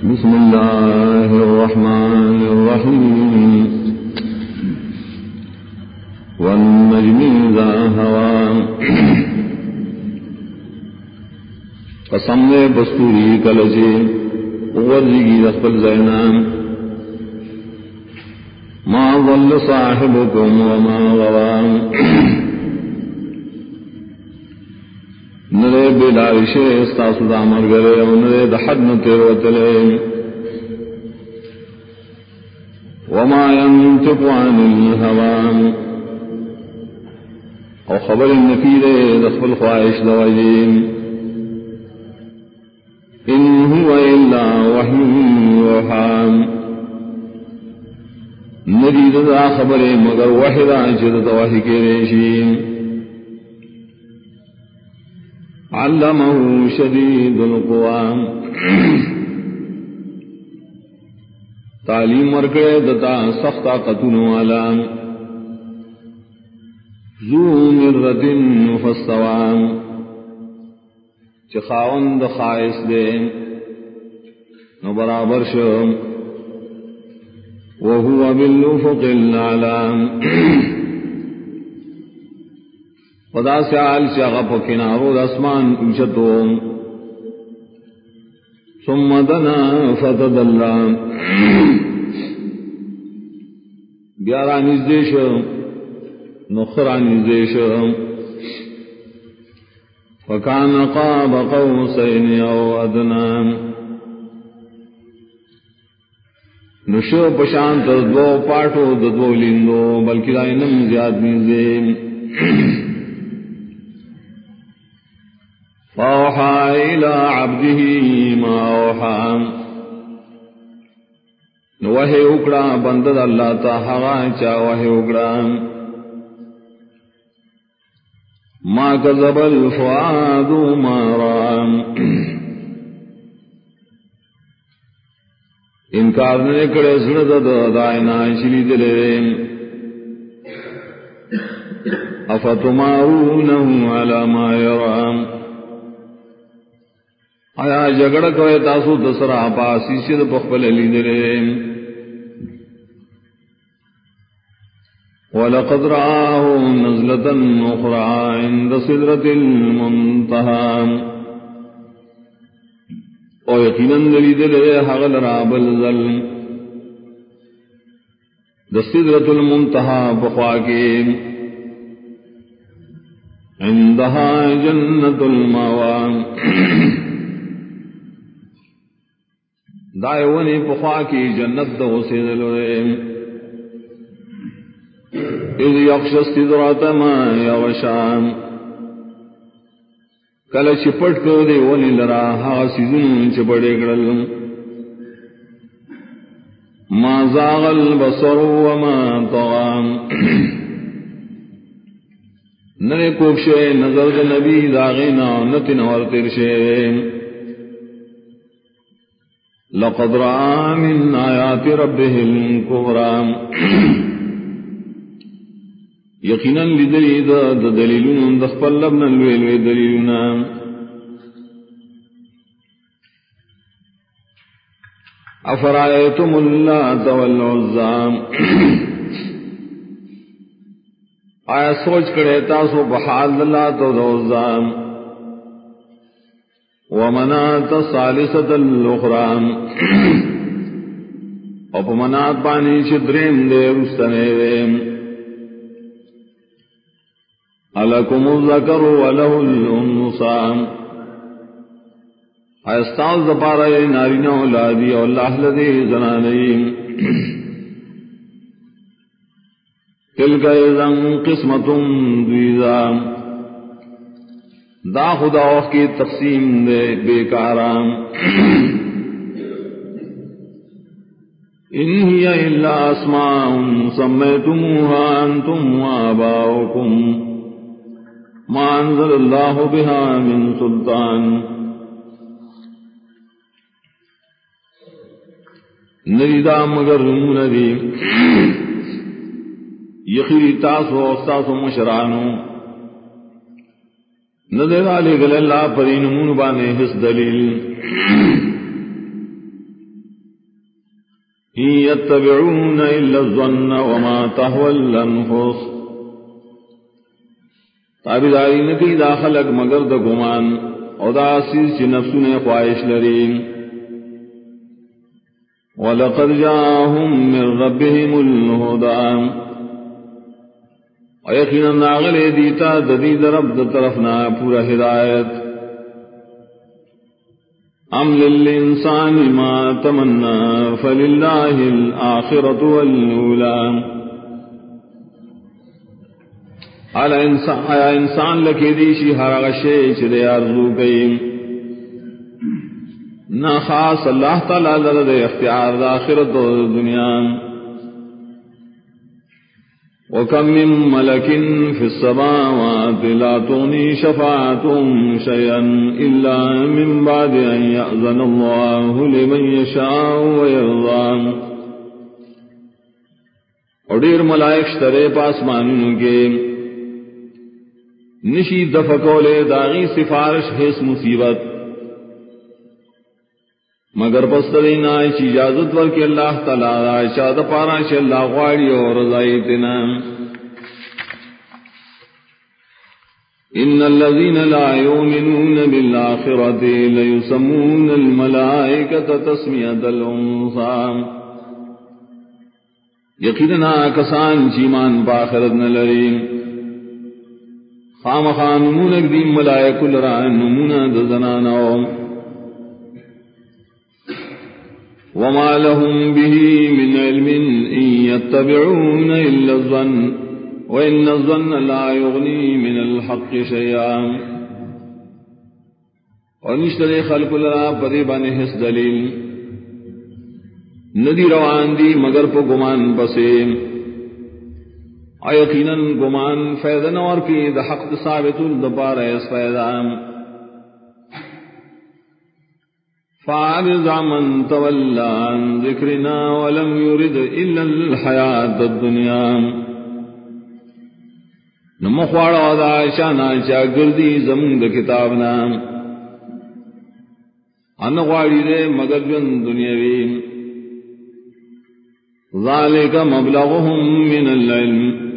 بسم الله الرحمن الرحيم. والنجم إذا هوى. قسم بستوری کلچے ورزگی رخل زینام ما ظل صاحبكم وما غوى. نرے بلارشے استاسو دا مر گرے او نرے دا حد نتیر وطلے وما ينتق عن الهوام او خبر النفيرے دخل خواہش دوجين ان هو الا وحي وحام ندید دا خبر مگر وحدا جد وحی کے علمه شدید القوام تعلیم ورکڑے دتا سختا قتل والا ذو مرد فاستوام چخاون د خائص دے نو برابر شو وهو بالافق الاعلام خدا سے آل سے اغپ کنارو دسمان اوچتو ثم دنا فتد اللہ گیارہ نزدیش. نخرا نزدیش. فکان قاب قوسین او ادنا. نشو پشانت دو پاٹو دو لندو بلکہ لائنم زیاد نزدیم إلى عبده ما أوحى. نوحي اکڑا بندد اللہ تا حغا چا وحي اکڑا. ما كذب الفؤاد ما رام انکار نے کڑے سڑد دائنا شلی دلے. افتمارونه على ما يرام آیا جگڑ کوئے تاسو دسرا پاسی سید پخبل علی درے وَلَقَدْ رَآهُ نَزْلَةً أُخْرَى عِنْدَ صِدْرَةِ الْمُنْتَهَى۔ او یقیناً دلی دلے حغل رابل ذل د صدرة المنتهى بخواکیم عندها جنة الماوان دائے ونی پخوا کی جنت دو سے دلوے اذ یقش استدرات ما یوشان کل چپٹ کو دے ونی لرا، ہا سیزن چپڑے گڑل. ما زاغ البصر وما طغام ننے کوکشے نظر نبی داغینا نتن اور ترشے لقد رأى من آيات ربه الكبرى. يقينا لدليل ذا دليلون دخل لبنا الويل دليلنا أفرأيتم اللات والعزام آیا سوچ کرے تاسو بحال اللہ تو دوزام ومنات الثالثة الأخرى. ومنات بانی چدرین دے رستنے دے ألكم الذكر وله الأنصى استاذ دپارا نارینا اولادی اور اللہ لدی زنانی تلك اذا قسمة ضيزى. دا خدا کی تقسیم دے بیکارام ان ہی الا اسماء سمیتموها انتم وآباؤکم ما انزل اللہ بها من سلطان۔ نریدا مگر ندی یخیری تاسو استاسو مشرانو۔ نظر علی گل اللہ پری نمون بانے حس دلیل. إن يتبعون إلا الظن وما تهوى الأنفس تابداری نکی دا خلق مگر دا گمان او دا سیز چی نفسو نے خواہش لرین. وَلَقَدْ جَاءَهُمْ مِنْ رَبِّهِمُ الْهُدَى یقینا ناغل دیتا ددید رب د طرفنا پورا ہدایت۔ ام للانسان ما تمنا فللہ الاخرة والنولا على انسان، آیا انسان لکی دیشی ہر غشے چدے ارزو گئی نہ خاص اللہ تعالی لرد اختیار دا آخرت و دنیا۔ وكم من ملك في السماوات لا تغني شفاعتهم شيئا إلا من بعد أن يأذن الله لمن يشاء ويرضى اڈیر ملائک شترے پاس کے نشی دفکولے داغی سفارش حیث مصیبت مگر پسترین آئی چی اجازت ور کے اللہ تعالی آئی چاہ پارا چ اللہ غواڑی اور رضائی تنا ان الذين لا يؤمنون بالآخرة ليسمون الملائكة تسمية الأنصى یقینا کسان چیمان باخرت نہ خام خان نمونک دی ملائک لران نمونہ دزناناؤں وما لهم به من علم إن يتبعون إلا الظن وإن الظن لا يغني من الحق شيئا ونشتري خلق لنا قريبا حس دليل ندی روان دی مگر پو گمان بسے۔ یقینا گمان فیدن اور کی، دا حق ثابت الدبار اس فیدان فعرض من تولى عن ذكرنا ولم يرد إلا الحياة الدنيا. نمخوار وضع شانا چا گردی زمون دا کتابنا. انغواری دے مگر جن دنیاوی. ذالک مبلغهم من العلم.